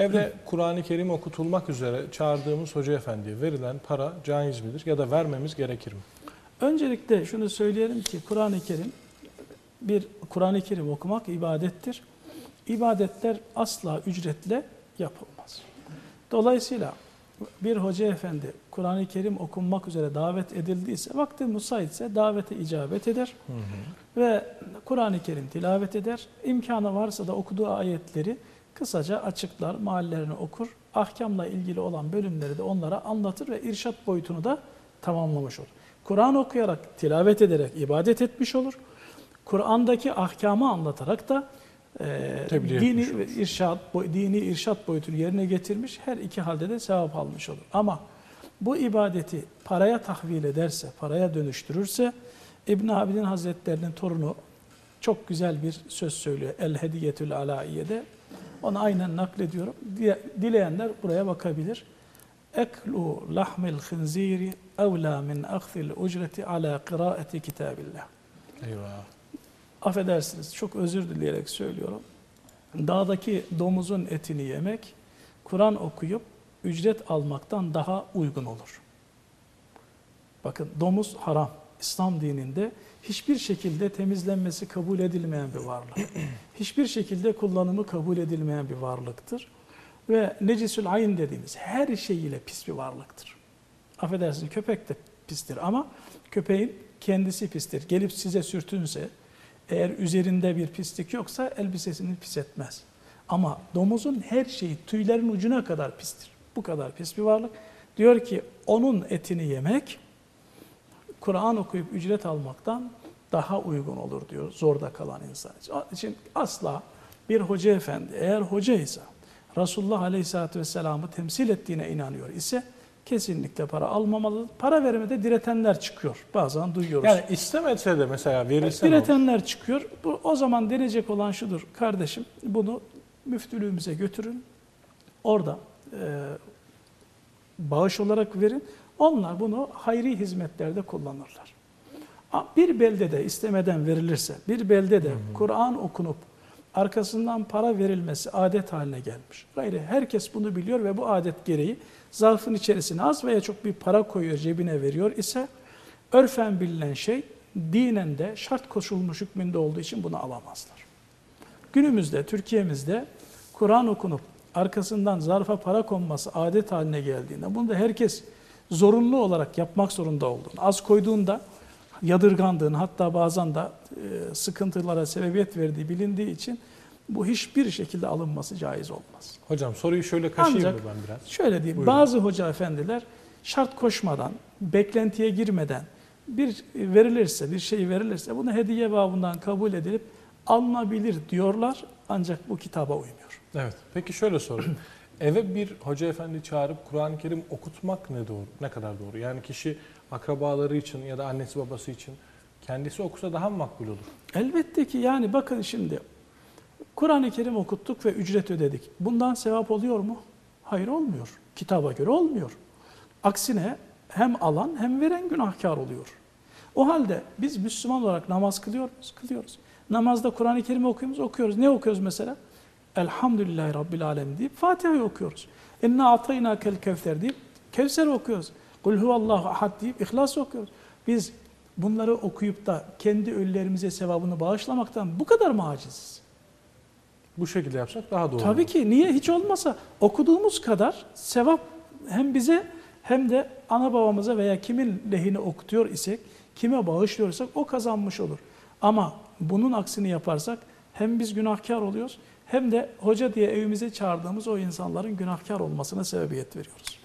Evde Kur'an-ı Kerim okutulmak üzere çağırdığımız hoca efendiye verilen para caiz midir ya da vermemiz gerekir mi? Öncelikle şunu söyleyelim ki Kur'an-ı Kerim bir Kur'an-ı Kerim okumak ibadettir. İbadetler asla ücretle yapılmaz. Dolayısıyla bir hoca efendi Kur'an-ı Kerim okunmak üzere davet edildiyse, vakti müsaitse davete icabet eder ve Kur'an-ı Kerim tilavet eder. İmkanı varsa da okuduğu ayetleri kısaca açıklar, mahallerini okur. Ahkamla ilgili olan bölümleri de onlara anlatır ve irşat boyutunu da tamamlamış olur. Kur'an okuyarak, tilavet ederek ibadet etmiş olur. Kur'an'daki ahkamı anlatarak da e, Tebliğ dini ve irşat, boy- dini irşat boyutunu yerine getirmiş. Her iki halde de sevap almış olur. Ama bu ibadeti paraya tahvil ederse, paraya dönüştürürse İbn Abidin Hazretlerinin torunu çok güzel bir söz söylüyor. El Hediyetül Alaiye'de. Onu aynen naklediyorum. Dileyenler buraya bakabilir. Eklu lahmil khinziri evla min akhzil ucreti ala kıraati kitabillah. Eyvah. Affedersiniz çok özür dileyerek söylüyorum. Dağdaki domuzun etini yemek Kur'an okuyup ücret almaktan daha uygun olur. Bakın domuz haram. İslam dininde hiçbir şekilde temizlenmesi kabul edilmeyen bir varlık. hiçbir şekilde kullanımı kabul edilmeyen bir varlıktır. Ve necisül ayn dediğimiz her şeyiyle pis bir varlıktır. Affedersiniz köpek de pistir ama köpeğin kendisi pistir. Gelip size sürtünse eğer üzerinde bir pislik yoksa elbisesini pis etmez. Ama domuzun her şeyi tüylerin ucuna kadar pistir. Bu kadar pis bir varlık. Diyor ki onun etini yemek Kur'an okuyup ücret almaktan daha uygun olur diyor zorda kalan insan için. Onun için asla bir hoca efendi eğer hoca ise Resulullah Aleyhisselatü Vesselam'ı temsil ettiğine inanıyor ise kesinlikle para almamalı. Para vermede diretenler çıkıyor. Bazen duyuyoruz. Yani istemetse de mesela verilse ne olur? Diretenler çıkıyor. Bu, o zaman denecek olan şudur. Kardeşim bunu müftülüğümüze götürün. Orada e, bağış olarak verin. Onlar bunu hayri hizmetlerde kullanırlar. Bir beldede istemeden verilirse, bir beldede Kur'an okunup arkasından para verilmesi adet haline gelmiş. Gayri herkes bunu biliyor ve bu adet gereği zarfın içerisine az veya çok bir para koyuyor, cebine veriyor ise örfen bilinen şey dinen de şart koşulmuş hükmünde olduğu için bunu alamazlar. Günümüzde Türkiye'mizde Kur'an okunup arkasından zarfa para konması adet haline geldiğinde bunu da herkes zorunlu olarak yapmak zorunda olduğunu, az koyduğunda yadırgandığını hatta bazen de e, sıkıntılara sebebiyet verdiği bilindiği için bu hiçbir şekilde alınması caiz olmaz. Hocam soruyu şöyle kaşıyım Ancak mı ben biraz? şöyle diyeyim, Buyurun. bazı hoca efendiler şart koşmadan, beklentiye girmeden bir verilirse, bir şey verilirse bunu hediye babından kabul edilip alınabilir diyorlar ancak bu kitaba uymuyor. Evet. Peki şöyle sorayım. Eve bir hoca efendi çağırıp Kur'an-ı Kerim okutmak ne doğru? Ne kadar doğru? Yani kişi akrabaları için ya da annesi babası için kendisi okusa daha mı makbul olur? Elbette ki yani bakın şimdi Kur'an-ı Kerim okuttuk ve ücret ödedik. Bundan sevap oluyor mu? Hayır olmuyor. Kitaba göre olmuyor. Aksine hem alan hem veren günahkar oluyor. O halde biz Müslüman olarak namaz kılıyor muyuz? Kılıyoruz. Namazda Kur'an-ı Kerim okuyoruz, okuyoruz. Ne okuyoruz mesela? Elhamdülillahi Rabbil Alemin deyip Fatiha'yı okuyoruz. İnna atayna kel kevser deyip Kevser okuyoruz. Kul huvallahu ahad deyip İhlas okuyoruz. Biz bunları okuyup da kendi ölülerimize sevabını bağışlamaktan bu kadar mı aciziz? Bu şekilde yapsak daha doğru. Tabii ki niye hiç olmasa okuduğumuz kadar sevap hem bize hem de ana babamıza veya kimin lehine okutuyor isek, kime bağışlıyorsak o kazanmış olur. Ama bunun aksini yaparsak hem biz günahkar oluyoruz hem de hoca diye evimize çağırdığımız o insanların günahkar olmasına sebebiyet veriyoruz.